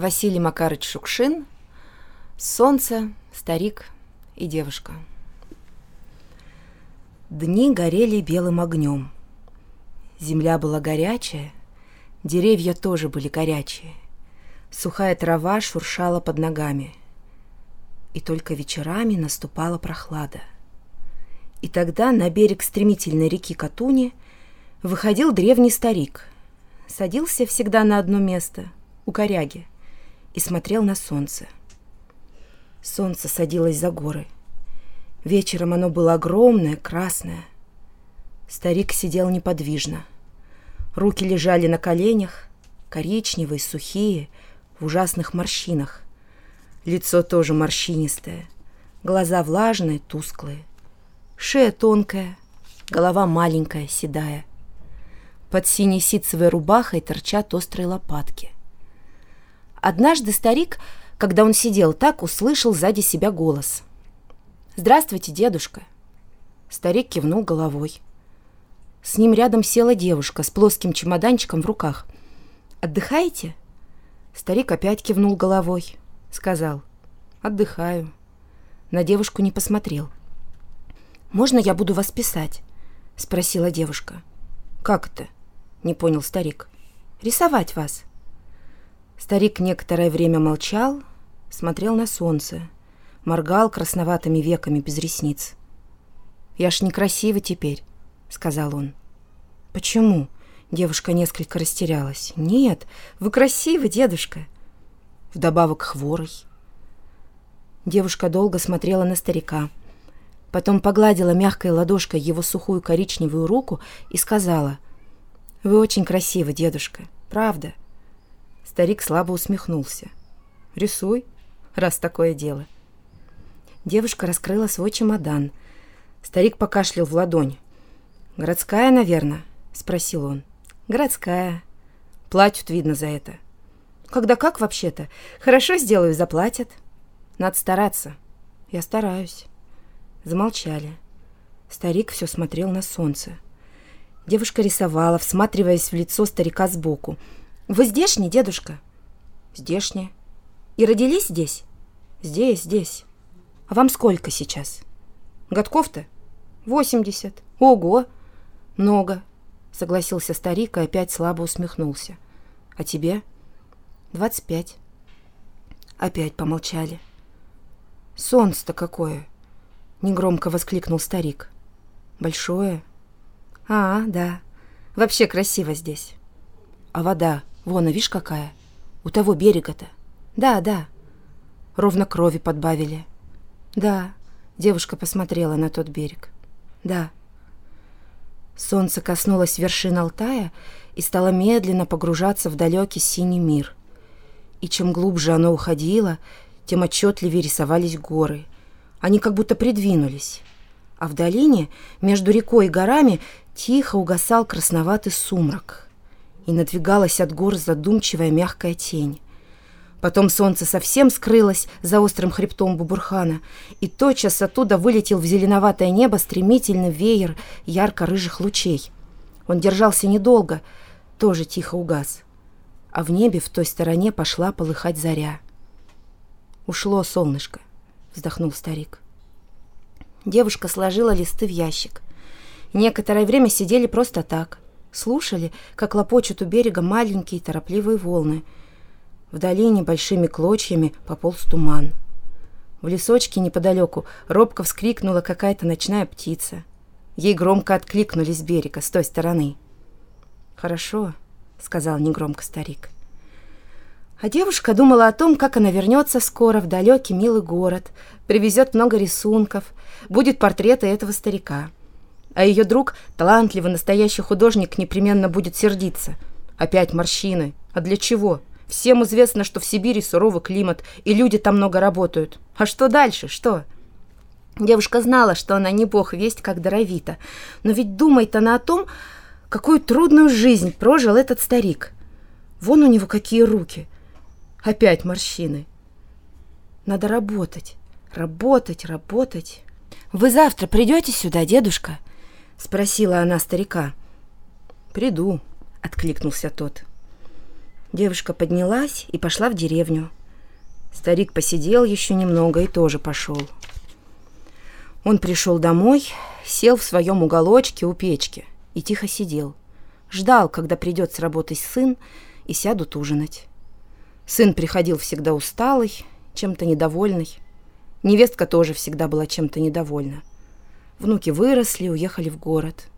Василий Макарыч Шукшин, солнце, старик и девушка. Дни горели белым огнем. Земля была горячая, деревья тоже были горячие. Сухая трава шуршала под ногами. И только вечерами наступала прохлада. И тогда на берег стремительной реки Катуни выходил древний старик. Садился всегда на одно место, у коряги – и смотрел на солнце. Солнце садилось за горы. Вечером оно было огромное, красное. Старик сидел неподвижно. Руки лежали на коленях, коричневые, сухие, в ужасных морщинах. Лицо тоже морщинистое, глаза влажные, тусклые. Шея тонкая, голова маленькая, седая. Под синей ситцевой рубахой торчат острые лопатки — Однажды старик, когда он сидел так, услышал сзади себя голос. «Здравствуйте, дедушка!» Старик кивнул головой. С ним рядом села девушка с плоским чемоданчиком в руках. «Отдыхаете?» Старик опять кивнул головой. Сказал. «Отдыхаю». На девушку не посмотрел. «Можно я буду вас писать?» Спросила девушка. «Как это?» Не понял старик. «Рисовать вас». Старик некоторое время молчал, смотрел на солнце, моргал красноватыми веками без ресниц. «Я ж некрасивый теперь», — сказал он. «Почему?» — девушка несколько растерялась. «Нет, вы красивый, дедушка». Вдобавок хворый. Девушка долго смотрела на старика. Потом погладила мягкой ладошкой его сухую коричневую руку и сказала, «Вы очень красивый, дедушка, правда». Старик слабо усмехнулся. «Рисуй, раз такое дело». Девушка раскрыла свой чемодан. Старик покашлял в ладонь. «Городская, наверное?» — спросил он. «Городская. Платят, видно, за это». «Когда как вообще-то? Хорошо сделаю, заплатят». «Надо стараться». «Я стараюсь». Замолчали. Старик все смотрел на солнце. Девушка рисовала, всматриваясь в лицо старика сбоку — вы здешний, дедушка? Здешний. И родились здесь? Здесь, здесь. А вам сколько сейчас? Годков-то? Восемьдесят. Ого! Много, согласился старик и опять слабо усмехнулся. А тебе? Двадцать пять. Опять помолчали. Солнце-то какое! Негромко воскликнул старик. Большое? А, да. Вообще красиво здесь. А вода Вон, а видишь, какая? У того берега-то. Да, да. Ровно крови подбавили. Да. Девушка посмотрела на тот берег. Да. Солнце коснулось вершин Алтая и стало медленно погружаться в далекий синий мир. И чем глубже оно уходило, тем отчетливее рисовались горы. Они как будто придвинулись. А в долине, между рекой и горами, тихо угасал красноватый сумрак — и надвигалась от гор задумчивая мягкая тень. Потом солнце совсем скрылось за острым хребтом Бубурхана, и тотчас оттуда вылетел в зеленоватое небо стремительный веер ярко-рыжих лучей. Он держался недолго, тоже тихо угас. А в небе в той стороне пошла полыхать заря. «Ушло солнышко», — вздохнул старик. Девушка сложила листы в ящик. Некоторое время сидели просто так — Слушали, как лопочут у берега маленькие торопливые волны. В долине большими клочьями пополз туман. В лесочке неподалеку робко вскрикнула какая-то ночная птица. Ей громко откликнулись с берега, с той стороны. «Хорошо», — сказал негромко старик. А девушка думала о том, как она вернется скоро в далекий милый город, привезет много рисунков, будет портреты этого старика — а ее друг, талантливый настоящий художник, непременно будет сердиться. Опять морщины. А для чего? Всем известно, что в Сибири суровый климат, и люди там много работают. А что дальше? Что? Девушка знала, что она не бог весть, как даровита. Но ведь думает она о том, какую трудную жизнь прожил этот старик. Вон у него какие руки. Опять морщины. Надо работать, работать, работать. «Вы завтра придете сюда, дедушка?» Спросила она старика. «Приду», — откликнулся тот. Девушка поднялась и пошла в деревню. Старик посидел еще немного и тоже пошел. Он пришел домой, сел в своем уголочке у печки и тихо сидел. Ждал, когда придет с работы сын, и сядут ужинать. Сын приходил всегда усталый, чем-то недовольный. Невестка тоже всегда была чем-то недовольна. Внуки выросли, уехали в город.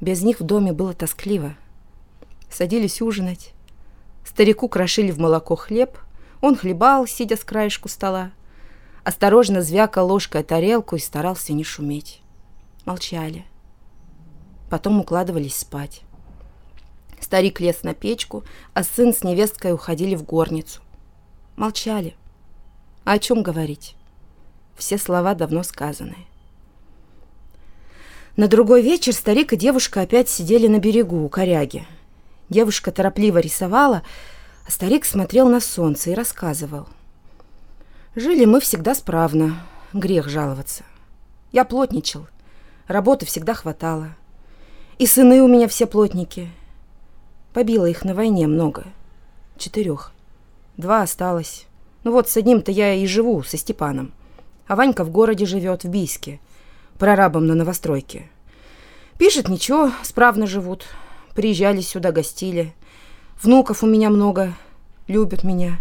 Без них в доме было тоскливо. Садились ужинать. Старику крошили в молоко хлеб. Он хлебал, сидя с краешку стола. Осторожно звякал ложкой тарелку и старался не шуметь. Молчали. Потом укладывались спать. Старик лез на печку, а сын с невесткой уходили в горницу. Молчали. А о чем говорить? Все слова давно сказаны. На другой вечер старик и девушка опять сидели на берегу у коряги. Девушка торопливо рисовала, а старик смотрел на солнце и рассказывал. Жили мы всегда справно, грех жаловаться. Я плотничал, работы всегда хватало. И сыны у меня все плотники. Побило их на войне много. Четырех. Два осталось. Ну вот с одним-то я и живу, со Степаном. А Ванька в городе живет, в Бийске, прорабом на новостройке. Пишет, ничего, справно живут. Приезжали сюда, гостили. Внуков у меня много, любят меня.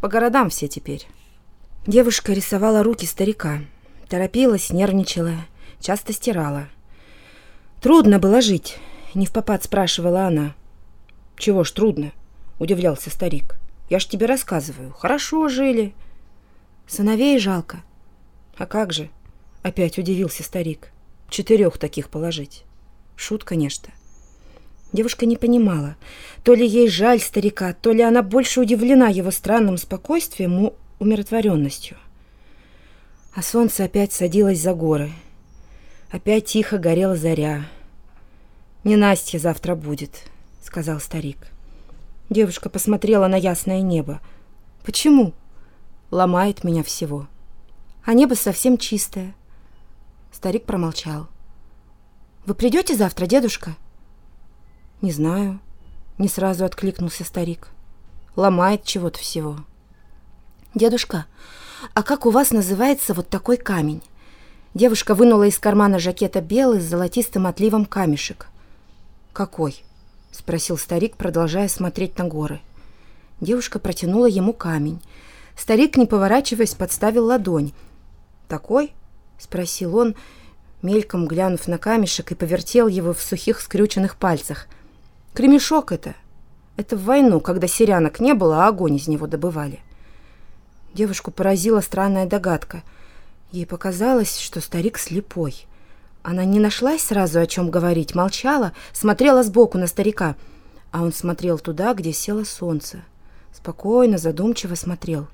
По городам все теперь. Девушка рисовала руки старика. Торопилась, нервничала, часто стирала. Трудно было жить, не в попад спрашивала она. Чего ж трудно, удивлялся старик. Я ж тебе рассказываю, хорошо жили. Сыновей жалко, «А как же?» — опять удивился старик. «Четырех таких положить. Шут, конечно». Девушка не понимала, то ли ей жаль старика, то ли она больше удивлена его странным спокойствием и умиротворенностью. А солнце опять садилось за горы. Опять тихо горела заря. «Не Настя завтра будет», — сказал старик. Девушка посмотрела на ясное небо. «Почему?» «Ломает меня всего» а небо совсем чистое. Старик промолчал. «Вы придете завтра, дедушка?» «Не знаю», — не сразу откликнулся старик. «Ломает чего-то всего». «Дедушка, а как у вас называется вот такой камень?» Девушка вынула из кармана жакета белый с золотистым отливом камешек. «Какой?» — спросил старик, продолжая смотреть на горы. Девушка протянула ему камень. Старик, не поворачиваясь, подставил ладонь, «Такой?» — спросил он, мельком глянув на камешек и повертел его в сухих скрюченных пальцах. «Кремешок это. Это в войну, когда сирянок не было, а огонь из него добывали». Девушку поразила странная догадка. Ей показалось, что старик слепой. Она не нашлась сразу, о чем говорить, молчала, смотрела сбоку на старика, а он смотрел туда, где село солнце. Спокойно, задумчиво смотрел.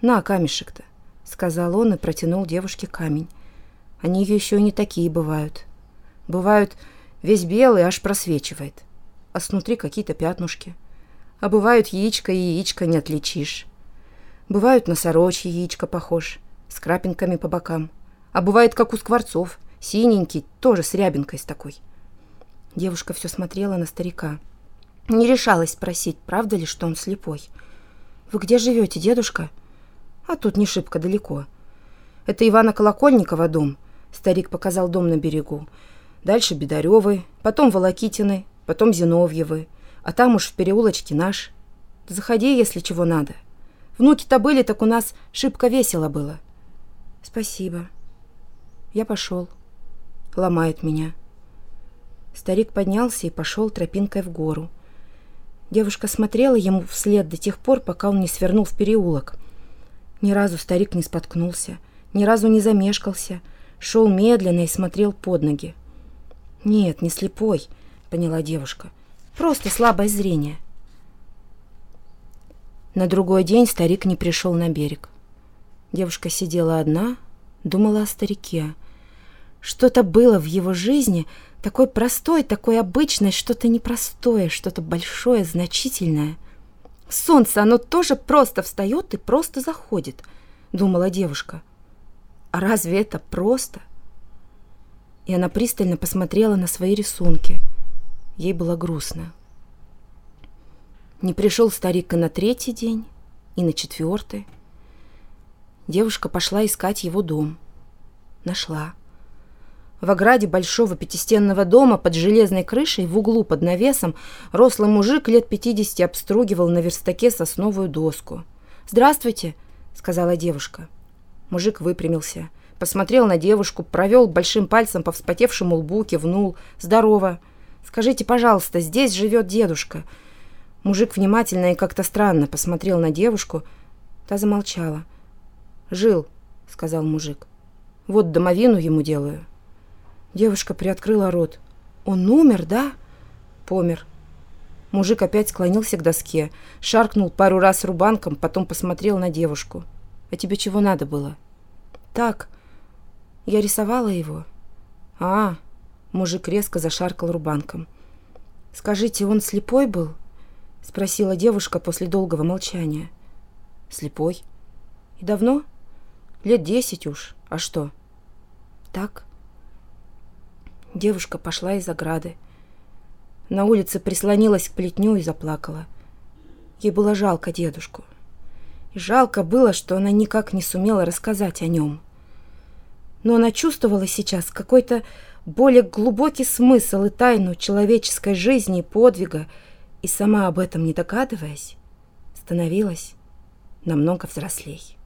«На, камешек-то». — сказал он и протянул девушке камень. «Они еще не такие бывают. Бывают весь белый, аж просвечивает, а снутри какие-то пятнушки. А бывают яичко и яичко не отличишь. Бывают носорочье яичко похож, с крапинками по бокам. А бывает, как у скворцов, синенький, тоже с рябинкой с такой». Девушка все смотрела на старика. Не решалась спросить, правда ли, что он слепой. «Вы где живете, дедушка?» А тут не шибко далеко. Это Ивана Колокольникова дом. Старик показал дом на берегу. Дальше Бедаревы, потом Волокитины, потом Зиновьевы. А там уж в переулочке наш. Заходи, если чего надо. Внуки-то были, так у нас шибко весело было. Спасибо. Я пошел. Ломает меня. Старик поднялся и пошел тропинкой в гору. Девушка смотрела ему вслед до тех пор, пока он не свернул в переулок. Ни разу старик не споткнулся, ни разу не замешкался, шел медленно и смотрел под ноги. «Нет, не слепой», — поняла девушка. «Просто слабое зрение». На другой день старик не пришел на берег. Девушка сидела одна, думала о старике. Что-то было в его жизни, такой простой, такой обычной, что-то непростое, что-то большое, значительное. Солнце, оно тоже просто встает и просто заходит, думала девушка. А разве это просто? И она пристально посмотрела на свои рисунки. Ей было грустно. Не пришел старик и на третий день, и на четвертый. Девушка пошла искать его дом. Нашла. В ограде большого пятистенного дома под железной крышей в углу под навесом рослый мужик лет пятидесяти обстругивал на верстаке сосновую доску. «Здравствуйте», — сказала девушка. Мужик выпрямился, посмотрел на девушку, провел большим пальцем по вспотевшему лбу, кивнул. «Здорово. Скажите, пожалуйста, здесь живет дедушка?» Мужик внимательно и как-то странно посмотрел на девушку. Та замолчала. «Жил», — сказал мужик. «Вот домовину ему делаю». Девушка приоткрыла рот. «Он умер, да?» «Помер». Мужик опять склонился к доске, шаркнул пару раз рубанком, потом посмотрел на девушку. «А тебе чего надо было?» «Так, я рисовала его». «А, мужик резко зашаркал рубанком. «Скажите, он слепой был?» — спросила девушка после долгого молчания. «Слепой? И давно?» «Лет десять уж. А что?» «Так». Девушка пошла из ограды. На улице прислонилась к плетню и заплакала. Ей было жалко дедушку. И жалко было, что она никак не сумела рассказать о нем. Но она чувствовала сейчас какой-то более глубокий смысл и тайну человеческой жизни и подвига, и сама об этом не догадываясь, становилась намного взрослей.